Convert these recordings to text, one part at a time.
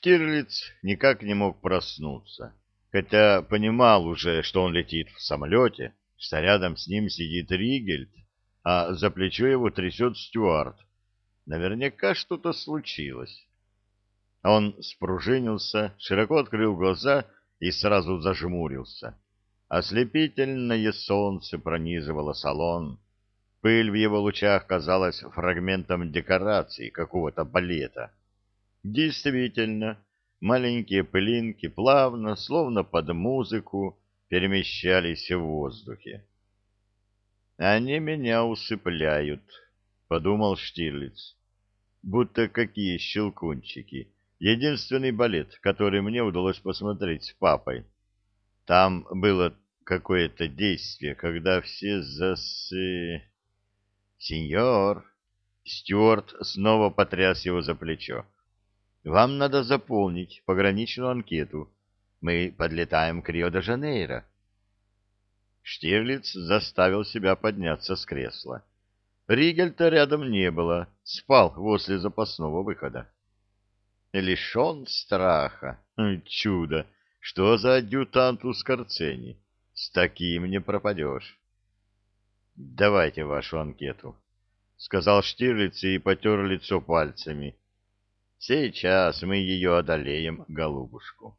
Штирлиц никак не мог проснуться, хотя понимал уже, что он летит в самолете, что рядом с ним сидит Ригельд, а за плечо его трясет Стюарт. Наверняка что-то случилось. Он спружинился, широко открыл глаза и сразу зажмурился. Ослепительное солнце пронизывало салон. Пыль в его лучах казалась фрагментом декорации какого-то балета. Действительно, маленькие пылинки плавно, словно под музыку, перемещались в воздухе. «Они меня усыпляют», — подумал Штирлиц. «Будто какие щелкунчики. Единственный балет, который мне удалось посмотреть с папой. Там было какое-то действие, когда все засы...» «Сеньор!» Стюарт снова потряс его за плечо. Вам надо заполнить пограничную анкету. Мы подлетаем к Рио-де-Жанейро. Штирлиц заставил себя подняться с кресла. Ригельта рядом не было, спал возле запасного выхода. Лишен страха. Чудо! Что за адъютант у Скорцени? С таким не пропадешь. Давайте вашу анкету, — сказал Штирлиц и потер лицо пальцами. Сейчас мы ее одолеем, голубушку.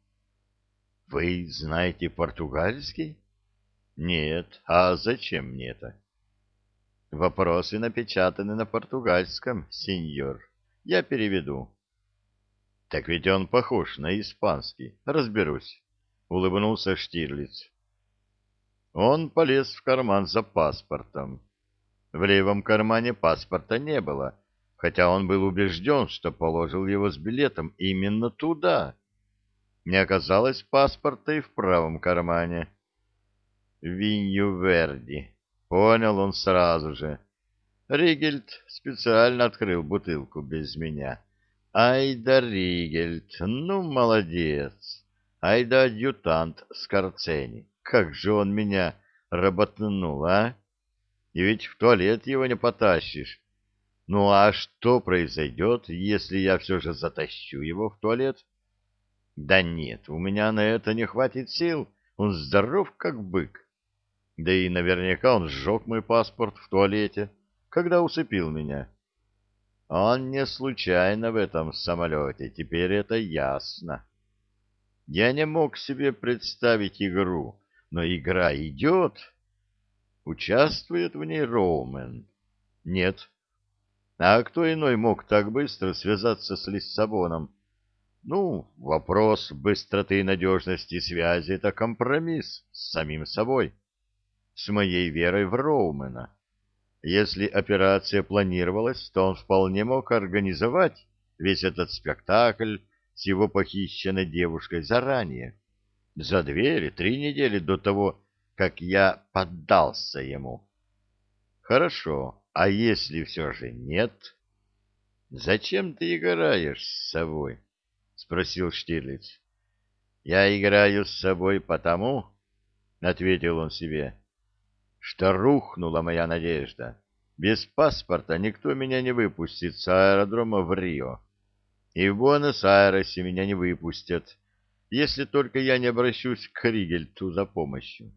— Вы знаете португальский? — Нет. А зачем мне это? — Вопросы напечатаны на португальском, сеньор. Я переведу. — Так ведь он похож на испанский. Разберусь, — улыбнулся Штирлиц. Он полез в карман за паспортом. В левом кармане паспорта не было, хотя он был убежден, что положил его с билетом именно туда. Не оказалось паспорта и в правом кармане. Винью Верди. Понял он сразу же. Ригельд специально открыл бутылку без меня. Ай да Ригельд, ну молодец. Ай да адъютант Скорцени. Как же он меня работнул, а? И ведь в туалет его не потащишь ну а что произойдет, если я все же затащу его в туалет? Да нет, у меня на это не хватит сил, он здоров как бык. Да и наверняка он сжег мой паспорт в туалете, когда усыпил меня. Он не случайно в этом самолете, теперь это ясно. Я не мог себе представить игру, но игра идет. Участвует в ней Роумен. Нет, а кто иной мог так быстро связаться с Лиссабоном? Ну, вопрос быстроты и надежности связи — это компромисс с самим собой, с моей верой в Роумена. Если операция планировалась, то он вполне мог организовать весь этот спектакль с его похищенной девушкой заранее, за две или три недели до того, как я поддался ему. Хорошо, а если все же нет? — Зачем ты играешь с собой? — спросил Штирлиц. — Я играю с собой потому, — ответил он себе, — что рухнула моя надежда. Без паспорта никто меня не выпустит с аэродрома в Рио. И в Буэнос-Айресе меня не выпустят, если только я не обращусь к Ригельту за помощью.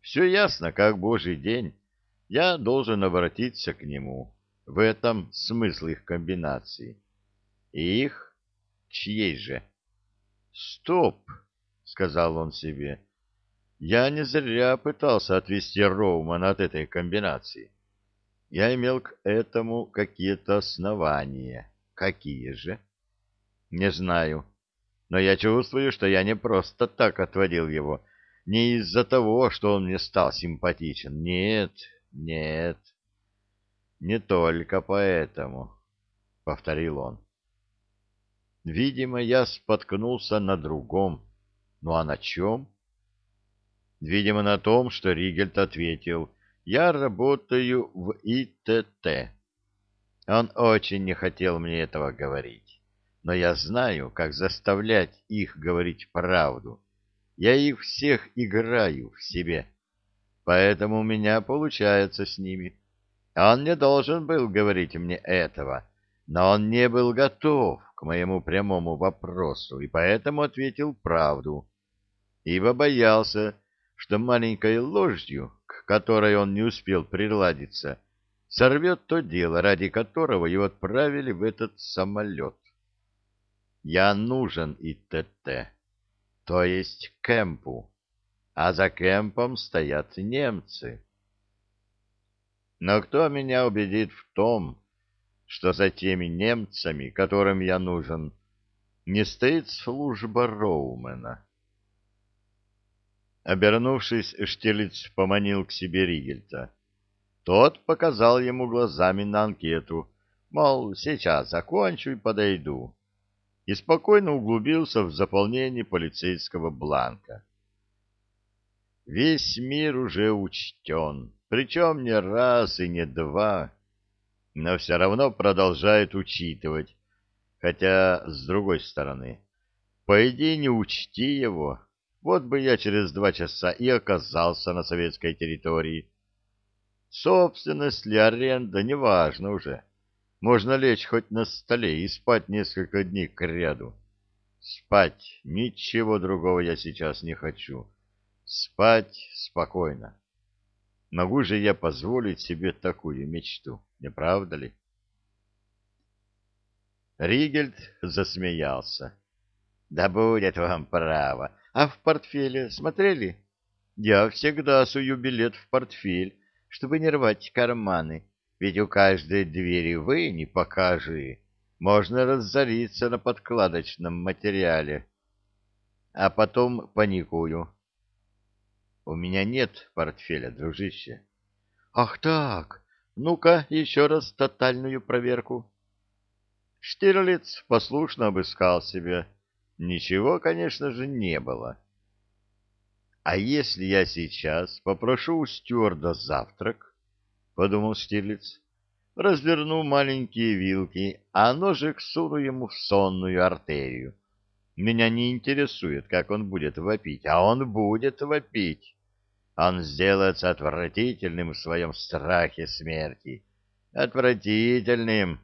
Все ясно, как божий день я должен обратиться к нему. В этом смысл их комбинации. И их чьей же? «Стоп!» — сказал он себе. «Я не зря пытался отвести Роумана от этой комбинации. Я имел к этому какие-то основания. Какие же?» «Не знаю. Но я чувствую, что я не просто так отводил его. Не из-за того, что он мне стал симпатичен. Нет, нет, не только поэтому, — повторил он. Видимо, я споткнулся на другом. Ну а на чем? Видимо, на том, что Ригельт ответил, я работаю в ИТТ. Он очень не хотел мне этого говорить, но я знаю, как заставлять их говорить правду. Я их всех играю в себе поэтому у меня получается с ними. Он не должен был говорить мне этого, но он не был готов к моему прямому вопросу и поэтому ответил правду, ибо боялся, что маленькой ложью, к которой он не успел приладиться, сорвет то дело, ради которого его отправили в этот самолет. Я нужен ИТТ, то есть Кэмпу, а за Кэмпом стоят немцы. Но кто меня убедит в том, что за теми немцами, которым я нужен, не стоит служба Роумена? Обернувшись, Штирлиц поманил к себе Ригельта. Тот показал ему глазами на анкету, мол, сейчас закончу и подойду, и спокойно углубился в заполнение полицейского бланка. Весь мир уже учтен, причем не раз и не два, но все равно продолжает учитывать, хотя, с другой стороны, пойди не учти его, вот бы я через два часа и оказался на советской территории. Собственность ли аренда, неважно уже. Можно лечь хоть на столе и спать несколько дней кряду. Спать, ничего другого я сейчас не хочу. Спать спокойно. Могу же я позволить себе такую мечту, не правда ли? Ригельд засмеялся. Да будет вам право. А в портфеле смотрели? Я всегда сую билет в портфель, чтобы не рвать карманы, ведь у каждой двери вы не покажи. Можно разориться на подкладочном материале. А потом паникую. У меня нет портфеля, дружище. Ах так, ну-ка еще раз тотальную проверку. Штирлиц послушно обыскал себя. Ничего, конечно же, не было. А если я сейчас попрошу у стюарда завтрак, — подумал Штирлиц, — разверну маленькие вилки, а ножик суну ему в сонную артерию. Меня не интересует, как он будет вопить, а он будет вопить он сделается отвратительным в своем страхе смерти. Отвратительным,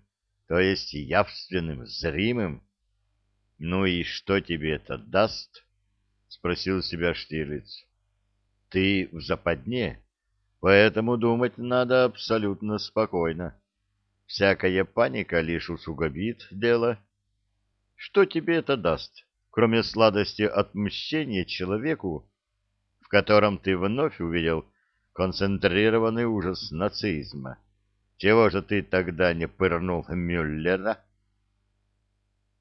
то есть явственным, зримым. — Ну и что тебе это даст? — спросил себя Штирлиц. — Ты в западне, поэтому думать надо абсолютно спокойно. Всякая паника лишь усугубит дело. Что тебе это даст, кроме сладости отмщения человеку, котором ты вновь увидел концентрированный ужас нацизма. Чего же ты тогда не пырнул Мюллера?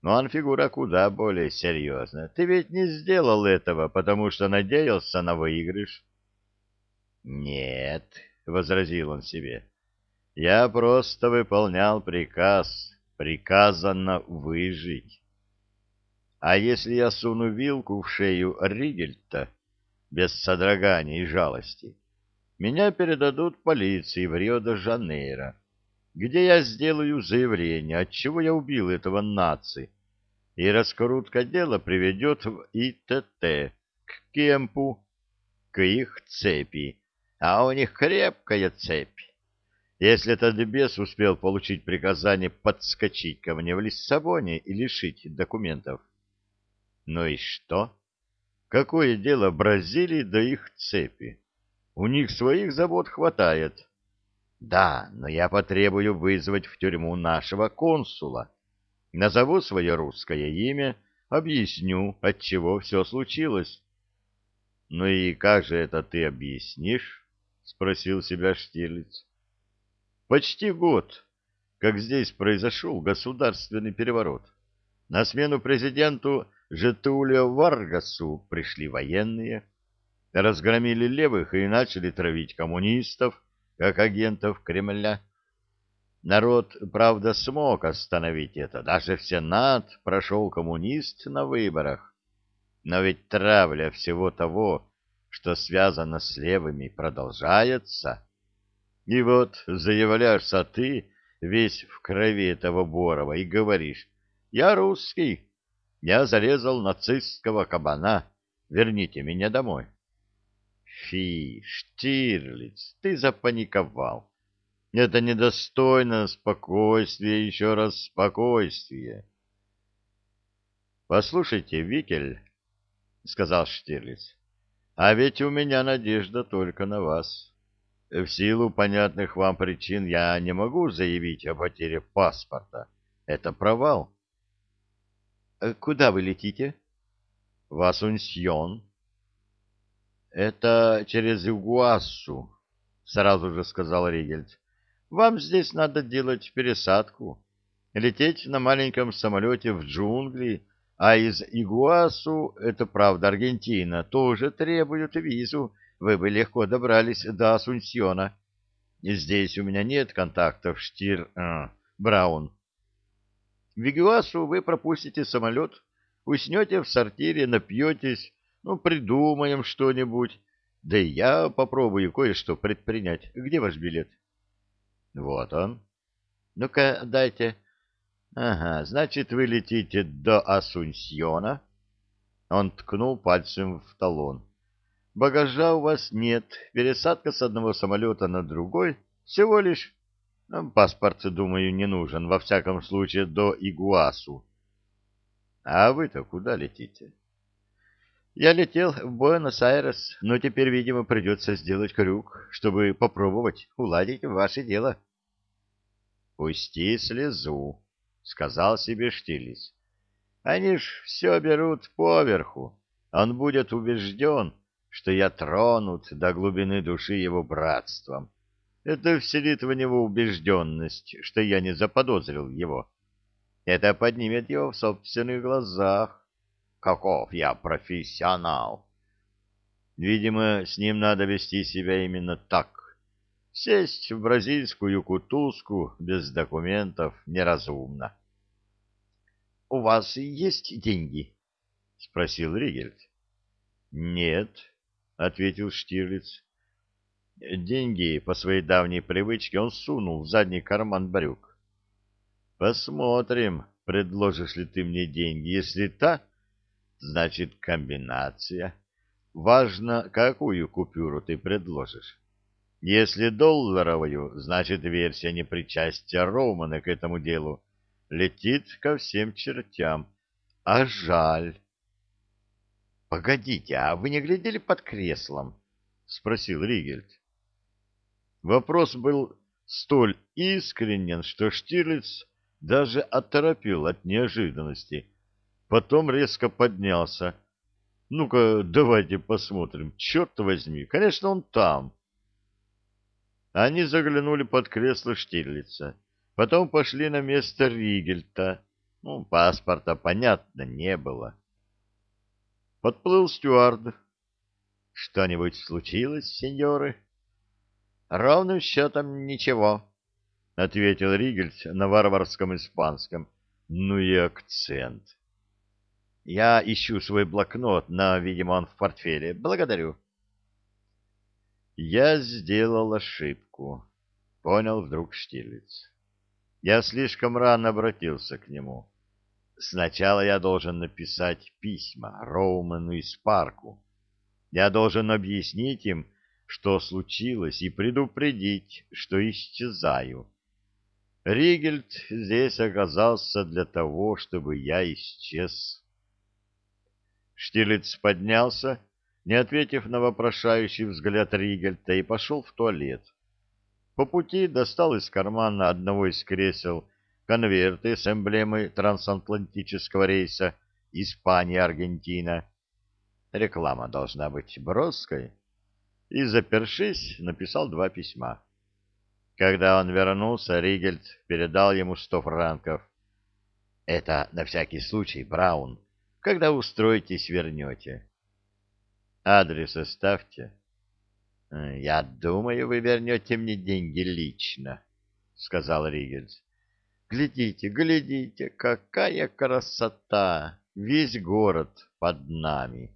Но он фигура куда более серьезная. Ты ведь не сделал этого, потому что надеялся на выигрыш. Нет, — возразил он себе, — я просто выполнял приказ, приказано выжить. А если я суну вилку в шею Ригельта, без содрогания и жалости, меня передадут полиции в Рио-де-Жанейро, где я сделаю заявление, отчего я убил этого наци, и раскрутка дела приведет в ИТТ, к Кемпу, к их цепи, а у них крепкая цепь. Если этот бес успел получить приказание подскочить ко мне в Лиссабоне и лишить документов. Ну и что? Какое дело Бразилии до их цепи? У них своих забот хватает. Да, но я потребую вызвать в тюрьму нашего консула. Назову свое русское имя, объясню, от чего все случилось. — Ну и как же это ты объяснишь? — спросил себя Штирлиц. — Почти год, как здесь произошел государственный переворот. На смену президенту Жетулио Варгасу пришли военные, разгромили левых и начали травить коммунистов, как агентов Кремля. Народ, правда, смог остановить это. Даже в Сенат прошел коммунист на выборах. Но ведь травля всего того, что связано с левыми, продолжается. И вот заявляешься ты, весь в крови этого Борова, и говоришь, я русский, я зарезал нацистского кабана. Верните меня домой. Фи, Штирлиц, ты запаниковал. Это недостойно спокойствия, еще раз спокойствие. Послушайте, Викель, — сказал Штирлиц, — а ведь у меня надежда только на вас. В силу понятных вам причин я не могу заявить о потере паспорта. Это провал. Э, — Куда вы летите? — В Асунсьон. — Это через Игуассу, — сразу же сказал Ригельд. — Вам здесь надо делать пересадку. Лететь на маленьком самолете в джунгли а из Игуасу, это правда Аргентина, тоже требуют визу. Вы бы легко добрались до Асунсьона. Здесь у меня нет контактов, Штир... Э, Браун. В Игуасу вы пропустите самолет, уснете в сортире, напьетесь, ну, придумаем что-нибудь. Да и я попробую кое-что предпринять. Где ваш билет? Вот он. Ну-ка, дайте... Ага, значит, вы летите до Асунсьона. Он ткнул пальцем в талон. Багажа у вас нет, пересадка с одного самолета на другой всего лишь... Паспорт, думаю, не нужен, во всяком случае, до Игуасу. А вы-то куда летите? Я летел в Буэнос-Айрес, но теперь, видимо, придется сделать крюк, чтобы попробовать уладить ваше дело. Пусти слезу, — сказал себе Штилис. «Они ж все берут поверху. Он будет убежден, что я тронут до глубины души его братством. Это вселит в него убежденность, что я не заподозрил его. Это поднимет его в собственных глазах. Каков я профессионал!» Видимо, с ним надо вести себя именно так. Сесть в бразильскую кутузку без документов неразумно. — У вас есть деньги? — спросил Ригельд. — Нет, — ответил Штирлиц. Деньги, по своей давней привычке, он сунул в задний карман брюк. — Посмотрим, предложишь ли ты мне деньги. Если та, значит комбинация. Важно, какую купюру ты предложишь. Если долларовую, значит версия непричастия Романа к этому делу летит ко всем чертям. А жаль. — Погодите, а вы не глядели под креслом? — спросил Ригельд. Вопрос был столь искренен, что Штирлиц даже оторопил от неожиданности. Потом резко поднялся. «Ну-ка, давайте посмотрим. Черт возьми, конечно, он там». Они заглянули под кресло Штирлица. Потом пошли на место Ригельта. Ну, паспорта, понятно, не было. Подплыл стюард. Что-нибудь случилось, сеньоры? Ровным счетом ничего, — ответил Ригельт на варварском испанском. Ну и акцент. Я ищу свой блокнот, но, видимо, он в портфеле. Благодарю. Я сделал ошибку, — понял вдруг Штирлиц. Я слишком рано обратился к нему. Сначала я должен написать письма Роуману и Спарку. Я должен объяснить им, что случилось, и предупредить, что исчезаю. Ригельд здесь оказался для того, чтобы я исчез. Штилец поднялся, не ответив на вопрошающий взгляд Ригельта, и пошел в туалет. По пути достал из кармана одного из кресел конверты с эмблемой трансатлантического рейса Испания-Аргентина. Реклама должна быть броской. И, запершись, написал два письма. Когда он вернулся, Ригельд передал ему сто франков. «Это на всякий случай, Браун. Когда устроитесь, вернете». «Адрес оставьте». — Я думаю, вы вернете мне деньги лично, — сказал Ригельс. — Глядите, глядите, какая красота! Весь город под нами.